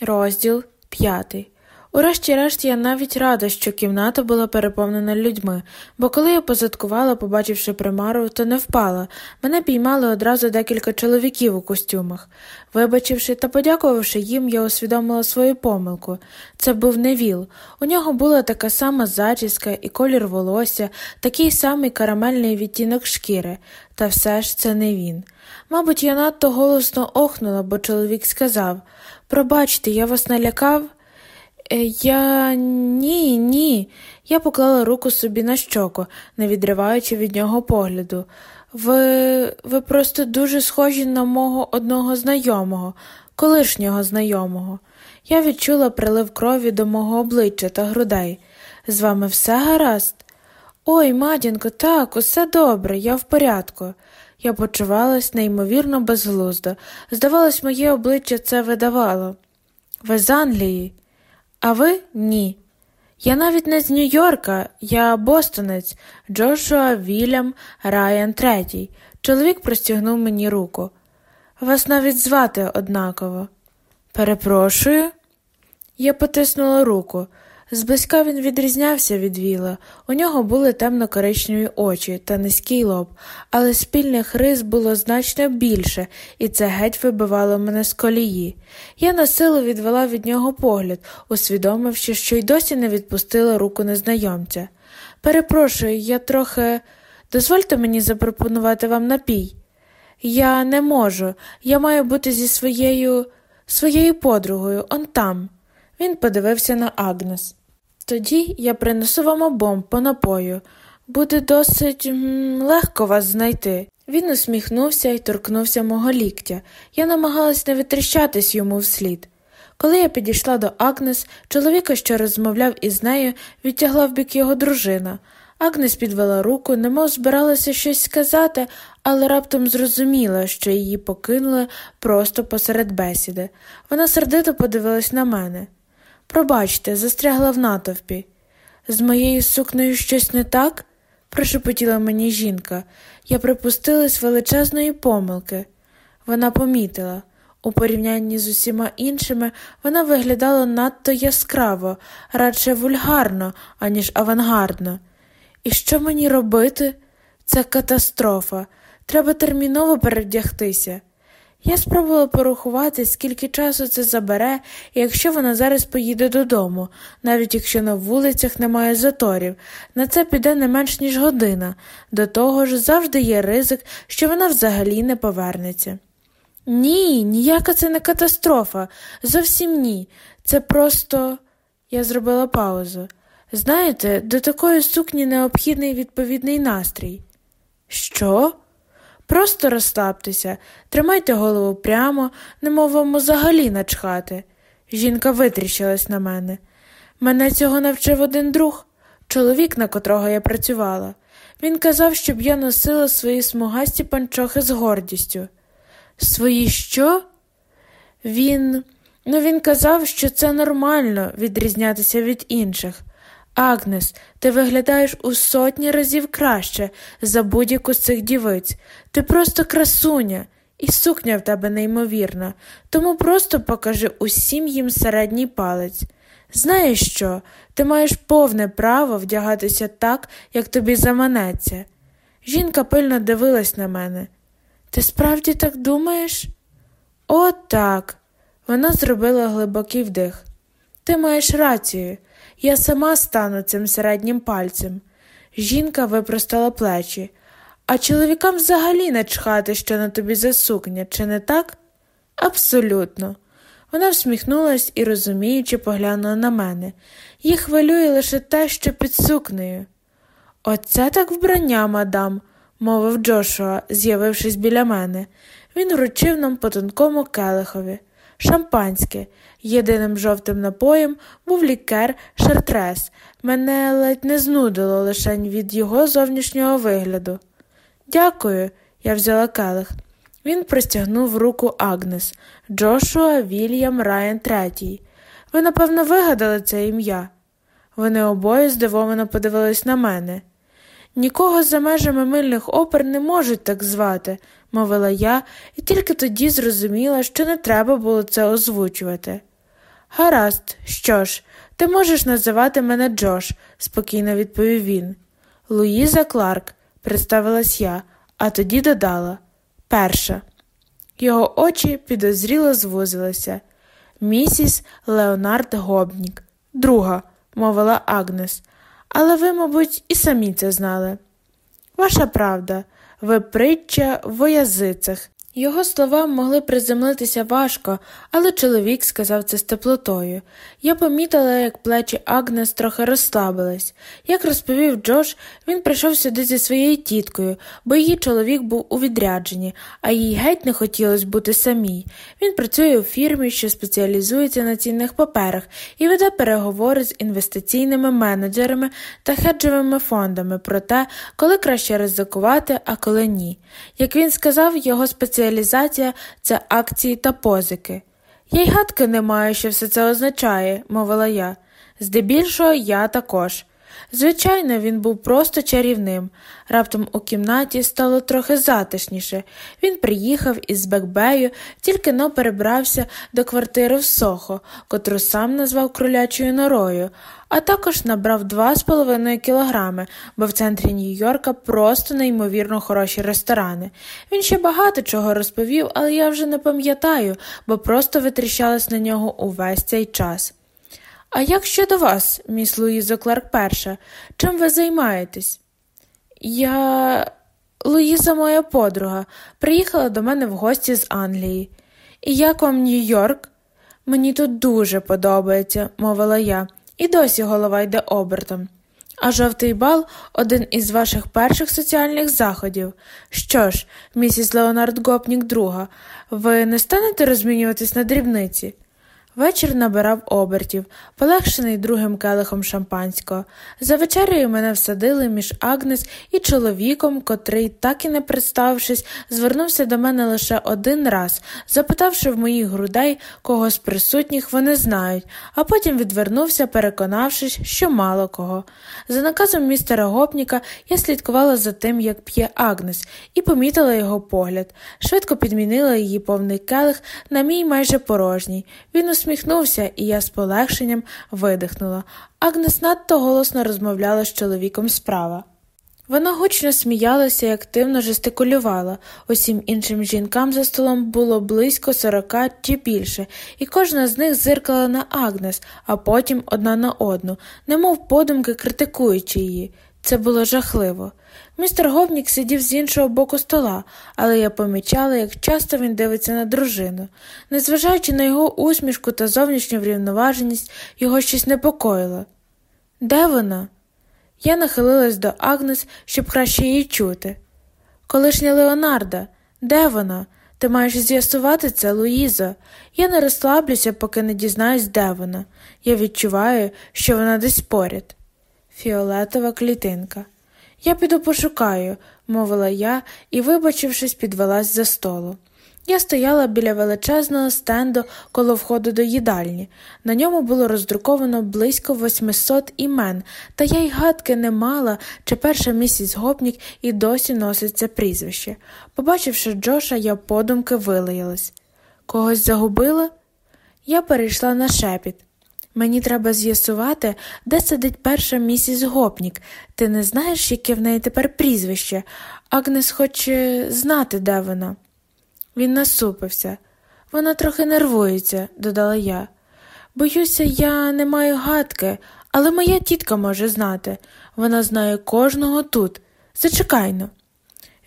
Розділ п'ятий. Урешті-решт я навіть рада, що кімната була переповнена людьми, бо коли я позадкувала, побачивши примару, то не впала. Мене піймали одразу декілька чоловіків у костюмах. Вибачивши та подякувавши їм, я усвідомила свою помилку. Це був невіл. У нього була така сама зачіска і колір волосся, такий самий карамельний відтінок шкіри, та все ж це не він. Мабуть, я надто голосно охнула, бо чоловік сказав Пробачте, я вас налякав. «Е, Я ні, ні. Я поклала руку собі на щоку, не відриваючи від нього погляду. Ви ви просто дуже схожі на мого одного знайомого, колишнього знайомого. Я відчула прилив крові до мого обличчя та грудей. З вами все гаразд? Ой, матінко, так, усе добре, я в порядку. Я почувалась неймовірно безглуздо. Здавалось, моє обличчя це видавало. Ви з Англії? А ви ні. Я навіть не з Нью-Йорка, я бостонець, Джошуа Вільям Райан Третій. Чоловік простягнув мені руку. Вас навіть звати однаково. Перепрошую. Я потиснула руку. Зблизька він відрізнявся від віла, у нього були темно-коричневі очі та низький лоб, але спільних рис було значно більше, і це геть вибивало мене з колії. Я на силу відвела від нього погляд, усвідомивши, що й досі не відпустила руку незнайомця. Перепрошую, я трохи. Дозвольте мені запропонувати вам напій. Я не можу, я маю бути зі своєю своєю подругою, он там. Він подивився на Агнес. Тоді я принесу вам обом по напою. Буде досить легко вас знайти. Він усміхнувся і торкнувся мого ліктя. Я намагалась не витріщатись йому вслід. Коли я підійшла до Агнес, чоловіка, що розмовляв із нею, відтягла в бік його дружина. Агнес підвела руку, немов збиралася щось сказати, але раптом зрозуміла, що її покинули просто посеред бесіди. Вона сердито подивилась на мене. Пробачте, застрягла в натовпі. З моєю сукнею щось не так? прошепотіла мені жінка. Я припустилась величезної помилки. Вона помітила. У порівнянні з усіма іншими вона виглядала надто яскраво, радше вульгарно, аніж авангардно. І що мені робити? Це катастрофа. Треба терміново перевдягтися. Я спробувала порахувати, скільки часу це забере, якщо вона зараз поїде додому, навіть якщо на вулицях немає заторів, на це піде не менш ніж година, до того ж завжди є ризик, що вона взагалі не повернеться. Ні, ніяка це не катастрофа, зовсім ні. Це просто. Я зробила паузу. Знаєте, до такої сукні необхідний відповідний настрій. Що? Просто розслабтеся, тримайте голову прямо, немов вам взагалі начхати. Жінка витріщилась на мене. Мене цього навчив один друг, чоловік, на котрого я працювала. Він казав, щоб я носила свої смугасті панчохи з гордістю. Свої що? Він. Ну, він казав, що це нормально відрізнятися від інших. Агнес, ти виглядаєш у сотні разів краще за будь-яку з цих дівиць. Ти просто красуня, і сукня в тебе неймовірна, тому просто покажи усім їм середній палець. Знаєш що? Ти маєш повне право вдягатися так, як тобі заманеться. Жінка пильно дивилась на мене. Ти справді так думаєш? О, так. Вона зробила глибокий вдих. Ти маєш рацію. Я сама стану цим середнім пальцем. Жінка випростала плечі, а чоловікам взагалі не чхати, що на тобі за сукня, чи не так? Абсолютно. Вона всміхнулась і, розуміючи, поглянула на мене. Їх хвилює лише те, що під сукнею. Оце так вбрання, мадам, мовив Джошуа, з'явившись біля мене. Він вручив нам по тонкому келихові. Шампанське. Єдиним жовтим напоєм був лікер шартрес. Мене ледь не знудило лишень від його зовнішнього вигляду. Дякую, я взяла келих. Він простягнув руку Агнес, Джошуа Вільям Райан Третій. Ви, напевно, вигадали це ім'я. Вони обоє здивовано подивились на мене. Нікого за межами мильних опер не можуть так звати, мовила я, і тільки тоді зрозуміла, що не треба було це озвучувати. Гаразд, що ж, ти можеш називати мене Джош, спокійно відповів він. Луїза Кларк, представилась я, а тоді додала перша. Його очі підозріло звузилися. Місіс Леонард Гобнік, друга, мовила Агнес, але ви, мабуть, і самі це знали. Ваша правда, ви притча в язицях, його слова могли приземлитися важко, але чоловік сказав це з теплотою. Я помітила, як плечі Агнес трохи розслабились. Як розповів Джош, він прийшов сюди зі своєю тіткою, бо її чоловік був у відрядженні, а їй геть не хотілося бути самій. Він працює у фірмі, що спеціалізується на цінних паперах, і веде переговори з інвестиційними менеджерами та хеджовими фондами про те, коли краще ризикувати, а коли ні. Як він сказав, його спеціалізація спеціалізація це акції та позики. Я й гадки не маю, що все це означає, мовила я. Здебільшого я також. Звичайно, він був просто чарівним. Раптом у кімнаті стало трохи затишніше. Він приїхав із Бекбею, тільки но перебрався до квартири в Сохо, котру сам назвав кролячою норою, а також набрав 2,5 кілограми, бо в центрі Нью-Йорка просто неймовірно хороші ресторани. Він ще багато чого розповів, але я вже не пам'ятаю, бо просто витріщалась на нього увесь цей час. А як щодо вас, міс Луїзо Кларк перша, чим ви займаєтесь? Я. Луїза, моя подруга, приїхала до мене в гості з Англії. І як вам Нью-Йорк? Мені тут дуже подобається, мовила я, і досі голова йде обертом. А жовтий бал один із ваших перших соціальних заходів. Що ж, місіс Леонард Гопнік друга, ви не станете розмінюватись на дрібниці? Вечір набирав обертів, полегшений другим келихом шампанського. За вечерею мене всадили між Агнес і чоловіком, котрий, так і не представившись, звернувся до мене лише один раз, запитавши в моїх грудей, кого з присутніх вони знають, а потім відвернувся, переконавшись, що мало кого. За наказом містера Гопніка я слідкувала за тим, як п'є Агнес, і помітила його погляд. Швидко підмінила її повний келих на мій майже порожній. Він усміхнувся, і я з полегшенням видихнула. Агнес надто голосно розмовляла з чоловіком справа. Вона гучно сміялася і активно жестикулювала. Усім іншим жінкам за столом було близько сорока чи більше, і кожна з них зиркала на Агнес, а потім одна на одну, немов подумки критикуючи її. Це було жахливо. Містер Говнік сидів з іншого боку стола, але я помічала, як часто він дивиться на дружину. Незважаючи на його усмішку та зовнішню врівноваженість, його щось непокоїло. Де вона? Я нахилилась до Агнес, щоб краще її чути. Колишня Леонарда, де вона? Ти маєш з'ясувати це, Луїзо. Я не розслаблюся, поки не дізнаюсь, де вона. Я відчуваю, що вона десь поряд. Фіолетова клітинка. Я піду пошукаю, мовила я і, вибачившись, підвелась за столу. Я стояла біля величезного стенду коло входу до їдальні. На ньому було роздруковано близько 800 імен, та я й гадки не мала, чи перша місіс Гопнік і досі носить це прізвище. Побачивши Джоша, я подумки вилаялась. Когось загубила? Я перейшла на шепіт. Мені треба з'ясувати, де сидить перша місіс Гопнік. Ти не знаєш, яке в неї тепер прізвище. Агнес хоче знати, де вона. Він насупився. Вона трохи нервується, додала я. Боюся, я не маю гадки, але моя тітка може знати. Вона знає кожного тут. Зачекайно.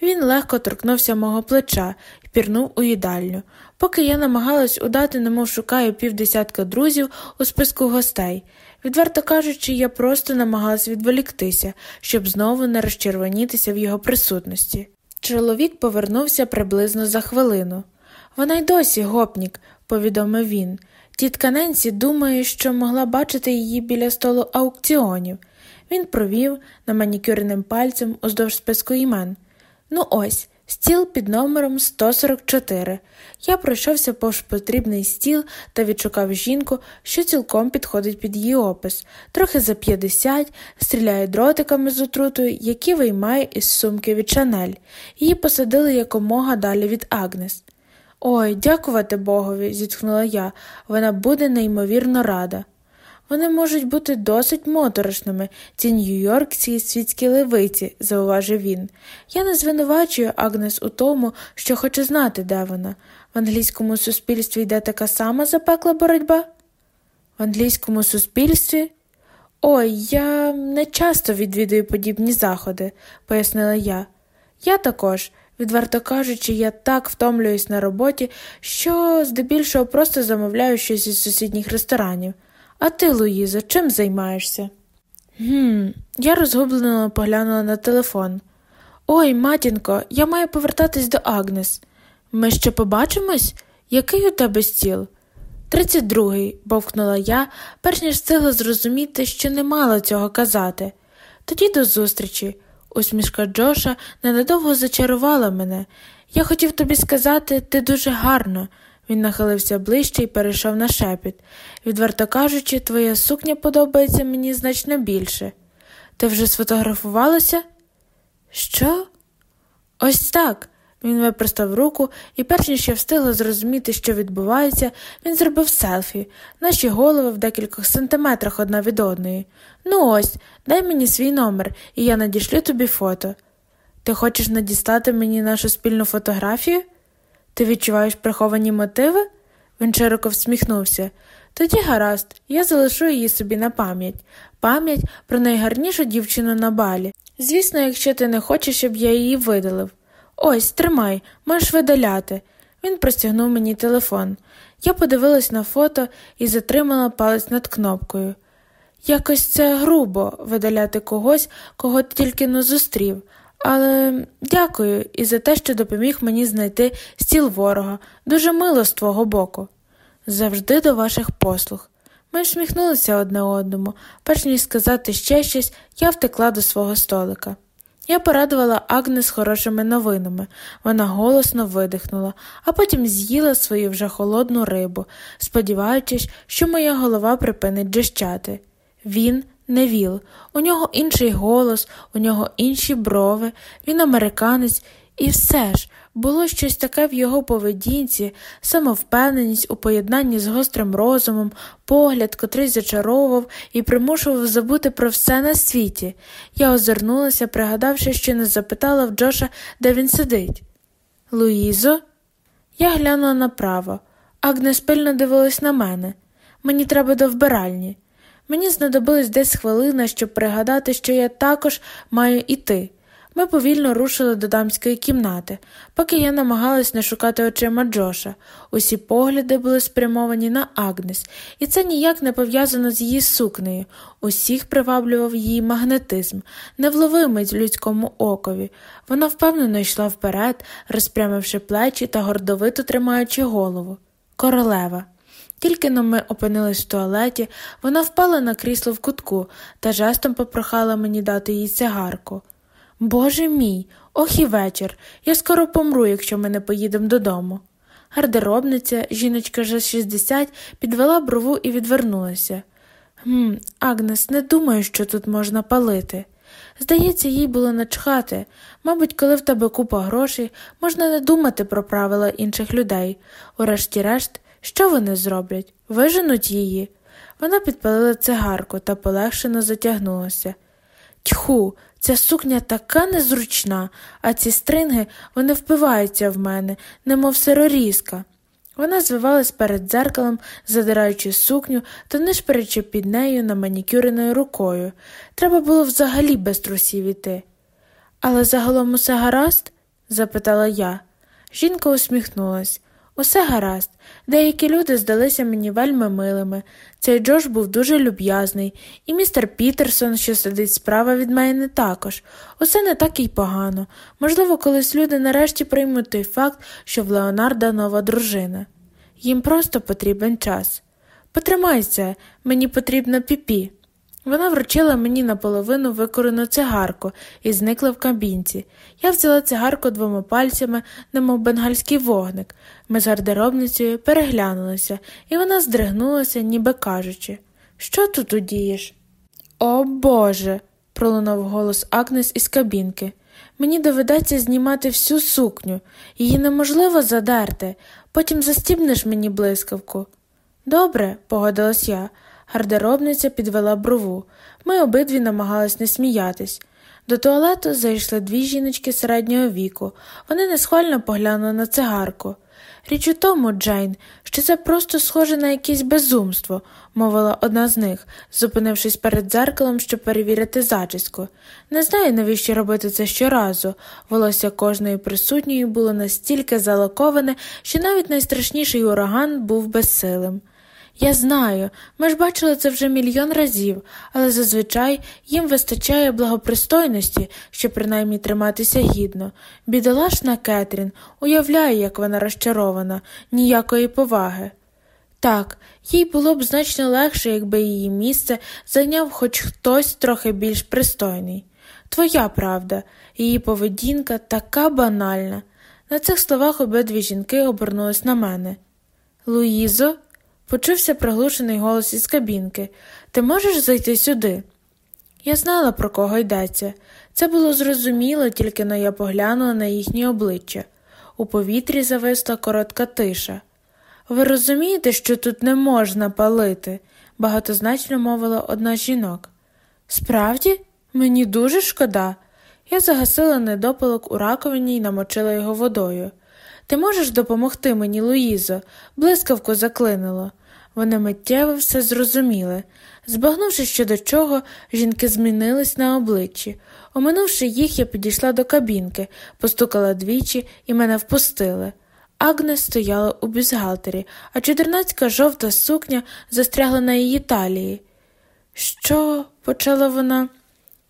Він легко торкнувся мого плеча і пірнув у їдальню, поки я намагалась удати, немов шукаю півдесятка друзів у списку гостей. Відверто кажучи, я просто намагалась відволіктися, щоб знову не розчервонітися в його присутності. Чоловік повернувся приблизно за хвилину. Вона й досі гопнік, повідомив він. Тітка Ненсі думає, що могла бачити її біля столу аукціонів. Він провів на манікюрним пальцем уздовж списку імен. Ну ось, стіл під номером 144. Я пройшовся повз потрібний стіл та відшукав жінку, що цілком підходить під її опис, трохи за 50, стріляє дротиками з отрутою, які виймає із сумки від Шанель. Її посадили якомога далі від Агнес. Ой, дякувати Богові, зітхнула я, вона буде неймовірно рада. Вони можуть бути досить моторошними, ці нью-йоркські світські левиці, зауважив він. Я не звинувачую Агнес у тому, що хоче знати, де вона. В англійському суспільстві йде така сама запекла боротьба? В англійському суспільстві? Ой, я не часто відвідую подібні заходи, пояснила я. Я також, відверто кажучи, я так втомлююсь на роботі, що здебільшого просто замовляю щось із сусідніх ресторанів. А ти, Луїзо, чим займаєшся? Гм, я розгублено поглянула на телефон. Ой, матінко, я маю повертатись до Агнес. Ми ще побачимось? Який у тебе стіл? Тридцять другий, бовкнула я, перш ніж встигла зрозуміти, що не мала цього казати. Тоді до зустрічі. Усмішка Джоша ненадовго зачарувала мене. Я хотів тобі сказати, ти дуже гарно. Він нахилився ближче і перейшов на шепіт. Відверто кажучи, твоя сукня подобається мені значно більше. Ти вже сфотографувалася? Що? Ось так. Він випростав руку, і, перш ніж я встигла зрозуміти, що відбувається, він зробив селфі, наші голови в декількох сантиметрах одна від одної. Ну ось, дай мені свій номер, і я надішлю тобі фото. Ти хочеш надістати мені нашу спільну фотографію? Ти відчуваєш приховані мотиви? Він широко всміхнувся. Тоді гаразд, я залишу її собі на пам'ять, пам'ять про найгарнішу дівчину на балі. Звісно, якщо ти не хочеш, щоб я її видалив. Ось, тримай, можеш видаляти. Він простягнув мені телефон. Я подивилась на фото і затримала палець над кнопкою. Якось це грубо видаляти когось, кого ти тільки не зустрів, але дякую і за те, що допоміг мені знайти стіл ворога. Дуже мило з твого боку. Завжди до ваших послуг. Ми всміхнулися одне одному, перш ніж сказати ще щось, я втекла до свого столика. Я порадувала Агнес хорошими новинами. Вона голосно видихнула, а потім з'їла свою вже холодну рибу, сподіваючись, що моя голова припинить джищати. Він не віл, у нього інший голос, у нього інші брови, він американець, і все ж було щось таке в його поведінці, самовпевненість у поєднанні з гострим розумом, погляд, котрий зачаровував і примушував забути про все на світі. Я озирнулася, пригадавши, що не запитала в Джоша, де він сидить. Луїзо? Я глянула направо. Агнес пильно дивилась на мене. Мені треба до вбиральні. Мені знадобилось десь хвилина, щоб пригадати, що я також маю іти. Ми повільно рушили до дамської кімнати, поки я намагалась не шукати очима Джоша. Усі погляди були спрямовані на Агнес, і це ніяк не пов'язано з її сукнею. Усіх приваблював її магнетизм, невловимий людському окові. Вона впевнено йшла вперед, розпрямивши плечі та гордовито тримаючи голову. Королева. Тільки но ми опинились в туалеті, вона впала на крісло в кутку та жестом попрохала мені дати їй цигарку. Боже мій, ох і вечір. Я скоро помру, якщо ми не поїдемо додому. Гардеробниця, жіночка вже 60, підвела брову і відвернулася. «Гм, Агнес, не думаю, що тут можна палити. Здається, їй було начхати. Мабуть, коли в тебе купа грошей, можна не думати про правила інших людей. Урешті-решт, що вони зроблять? Виженуть її. Вона підпалила цигарку та полегшено затягнулася. Тьху, ця сукня така незручна, а ці стринги вони впиваються в мене, немов сирорізка. Вона звивалась перед дзеркалом, задираючи сукню та нишперечи під нею на манікюреною рукою. Треба було взагалі без трусів іти. Але загалом усе гаразд? запитала я. Жінка усміхнулась. Усе гаразд. Деякі люди здалися мені вельми милими. Цей Джош був дуже люб'язний, і містер Пітерсон, що сидить справа від мене, також. Усе не так і погано. Можливо, колись люди нарешті приймуть той факт, що в Леонарда нова дружина. Їм просто потрібен час. Потримайся, мені потрібна піпі. Вона вручила мені наполовину викорену цигарку і зникла в кабінці. Я взяла цигарку двома пальцями, немов бенгальський вогник. Ми з гардеробницею переглянулися, і вона здригнулася, ніби кажучи Що тут удієш? О Боже. пролунав голос Агнес із кабінки. Мені доведеться знімати всю сукню, її неможливо задерти. Потім застібнеш мені блискавку. Добре, погодилась я. Гардеробниця підвела брову. Ми обидві намагались не сміятись. До туалету зайшли дві жіночки середнього віку. Вони несхвально поглянули на цигарку. Річ у тому, Джейн, що це просто схоже на якесь безумство, мовила одна з них, зупинившись перед дзеркалом, щоб перевірити зачіску. Не знаю, навіщо робити це щоразу. Волосся кожної присутньої було настільки залаковане, що навіть найстрашніший ураган був безсилим. Я знаю, ми ж бачили це вже мільйон разів, але зазвичай їм вистачає благопристойності, щоб принаймні триматися гідно. Бідолашна Кетрін уявляє, як вона розчарована, ніякої поваги. Так, їй було б значно легше, якби її місце зайняв хоч хтось трохи більш пристойний. Твоя правда, її поведінка така банальна. На цих словах обидві жінки обернулись на мене. Луїзо, почувся приглушений голос із кабінки. Ти можеш зайти сюди? Я знала, про кого йдеться. Це було зрозуміло, тільки но я поглянула на їхні обличчя. У повітрі зависла коротка тиша. Ви розумієте, що тут не можна палити, багатозначно мовила одна з жінок. Справді, мені дуже шкода. Я загасила недопалок у раковині і намочила його водою. Ти можеш допомогти мені, Луїзо, блискавку заклинило. Вони миттєво все зрозуміли. Збагнувши що до чого, жінки змінились на обличчі. Оминувши їх, я підійшла до кабінки, постукала двічі і мене впустили. Агнес стояла у бюзгалтері, а чотирнацька жовта сукня застрягла на її талії. Що? почала вона.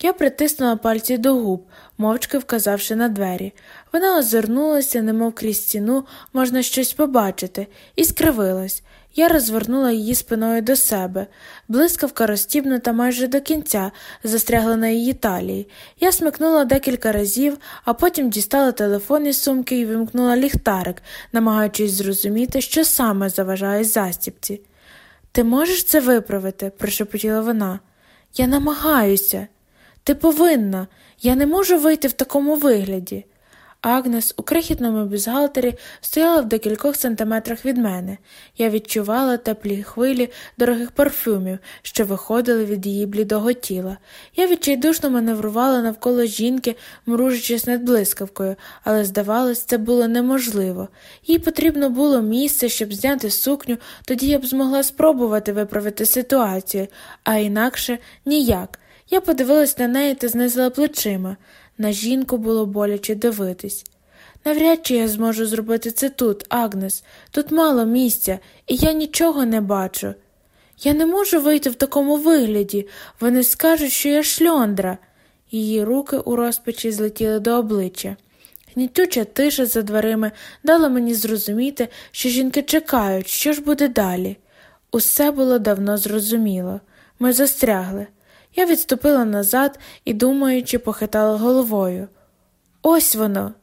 Я притиснула пальці до губ, мовчки вказавши на двері. Вона озирнулася, немов крізь стіну можна щось побачити, і скривилась. Я розвернула її спиною до себе. Блискавка розтібнута майже до кінця, застрягла на її талії. Я смикнула декілька разів, а потім дістала телефон із сумки і вимкнула ліхтарик, намагаючись зрозуміти, що саме заважає застіпці. Ти можеш це виправити? прошепотіла вона. Я намагаюся. Ти повинна. Я не можу вийти в такому вигляді. Агнес у крихітному бюзгалтері стояла в декількох сантиметрах від мене. Я відчувала теплі хвилі дорогих парфюмів, що виходили від її блідого тіла. Я відчайдушно маневрувала навколо жінки, мружачись над блискавкою, але, здавалось, це було неможливо. Їй потрібно було місце, щоб зняти сукню, тоді я б змогла спробувати виправити ситуацію, а інакше ніяк. Я подивилась на неї та знизила плечима. На жінку було боляче дивитись. Навряд чи я зможу зробити це тут, Агнес, тут мало місця, і я нічого не бачу. Я не можу вийти в такому вигляді. Вони скажуть, що я шльондра. Її руки у розпачі злетіли до обличчя. Гнітюча тиша за дверима дала мені зрозуміти, що жінки чекають, що ж буде далі. Усе було давно зрозуміло. Ми застрягли. Я відступила назад і, думаючи, похитала головою. Ось воно.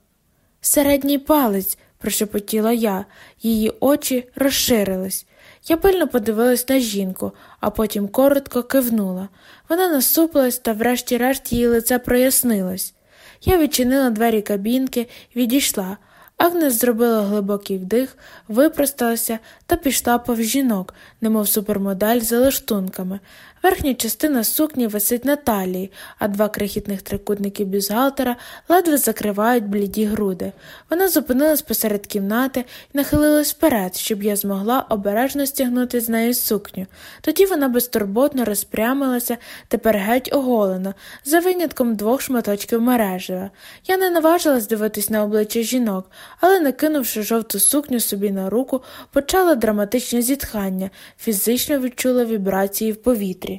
Середній палець, прошепотіла я, її очі розширились. Я пильно подивилась на жінку, а потім коротко кивнула. Вона насупилась та, врешті-решт, її лице прояснилось. Я відчинила двері кабінки відійшла. Агнес зробила глибокий вдих, випросталася та пішла повз жінок, немов супермодель за лаштунками. Верхня частина сукні висить на талії, а два крихітних трикутники бюзгалтера ледве закривають бліді груди. Вона зупинилась посеред кімнати і нахилилась вперед, щоб я змогла обережно стягнути з неї сукню. Тоді вона безтурботно розпрямилася, тепер геть оголена, за винятком двох шматочків мережева. Я не наважилась дивитись на обличчя жінок, але, накинувши жовту сукню собі на руку, почала драматичне зітхання, фізично відчула вібрації в повітрі.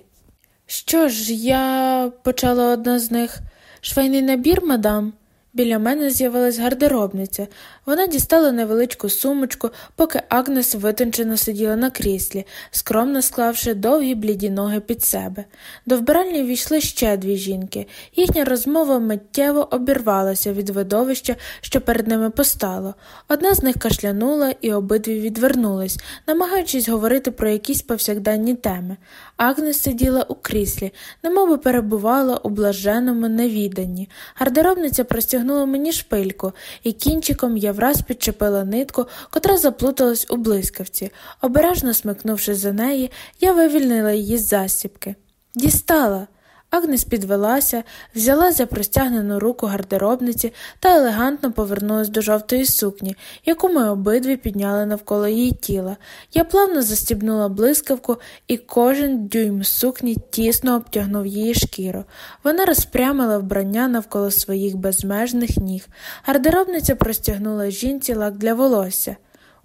Що ж, я почала одна з них. Швейний набір, мадам. Біля мене з'явилась гардеробниця. Вона дістала невеличку сумочку, поки Агнес витончено сиділа на кріслі, скромно склавши довгі бліді ноги під себе. До вбиральні війшли ще дві жінки. Їхня розмова миттєво обірвалася від видовища, що перед ними постало. Одна з них кашлянула і обидві відвернулись, намагаючись говорити про якісь повсякденні теми. Агнес сиділа у кріслі, немоби перебувала у блаженому невіданні. Гардеробниця простягнула мені шпильку, і кінчиком я враз підчепила нитку, котра заплуталась у блискавці. Обережно смикнувши за неї, я вивільнила її з засібки. Дістала. Агнес підвелася, взяла за простягнену руку гардеробниці та елегантно повернулась до жовтої сукні, яку ми обидві підняли навколо її тіла. Я плавно застібнула блискавку, і кожен дюйм сукні тісно обтягнув її шкіру. Вона розпрямила вбрання навколо своїх безмежних ніг. Гардеробниця простягнула жінці лак для волосся.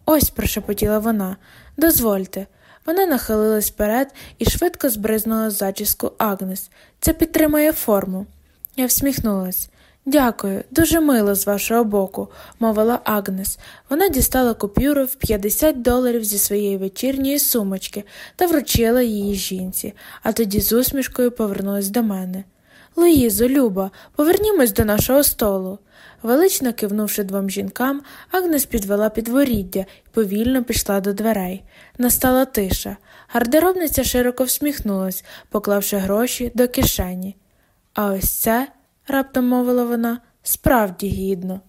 Ось, прошепотіла вона, дозвольте. Вона нахилилась вперед і швидко збризнула зачіску Агнес. Це підтримує форму. Я всміхнулась. Дякую, дуже мило з вашого боку, мовила Агнес. Вона дістала купюру в 50 доларів зі своєї вечірньої сумочки та вручила її жінці, а тоді з усмішкою повернулась до мене. Луїзо, Люба, повернімось до нашого столу. Велично кивнувши двом жінкам, Агнес підвела підворіддя і повільно пішла до дверей. Настала тиша. Гардеробниця широко всміхнулась, поклавши гроші до кишені. А ось це, раптом мовила вона, справді гідно.